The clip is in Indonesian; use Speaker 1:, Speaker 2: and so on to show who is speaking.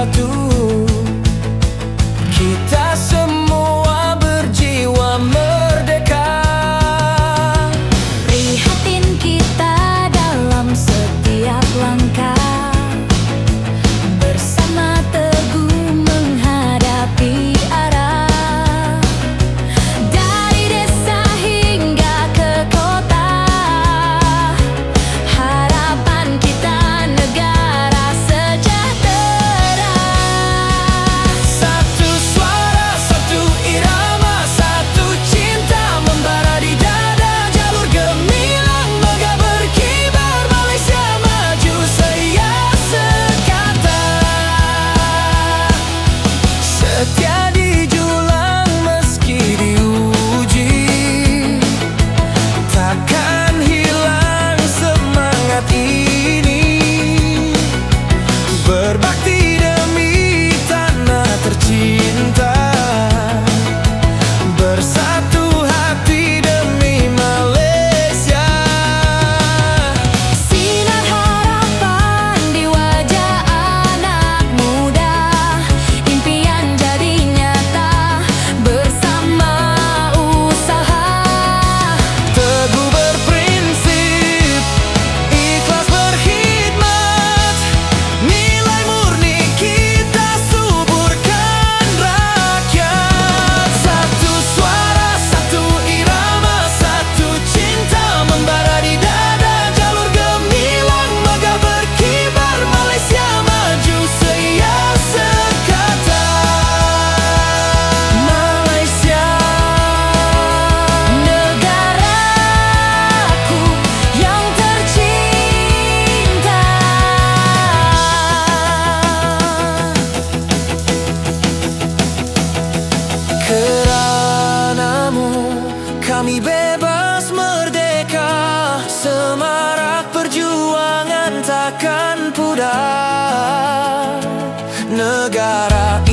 Speaker 1: satu Kami bebas merdeka Semarak perjuangan takkan pudar. Negara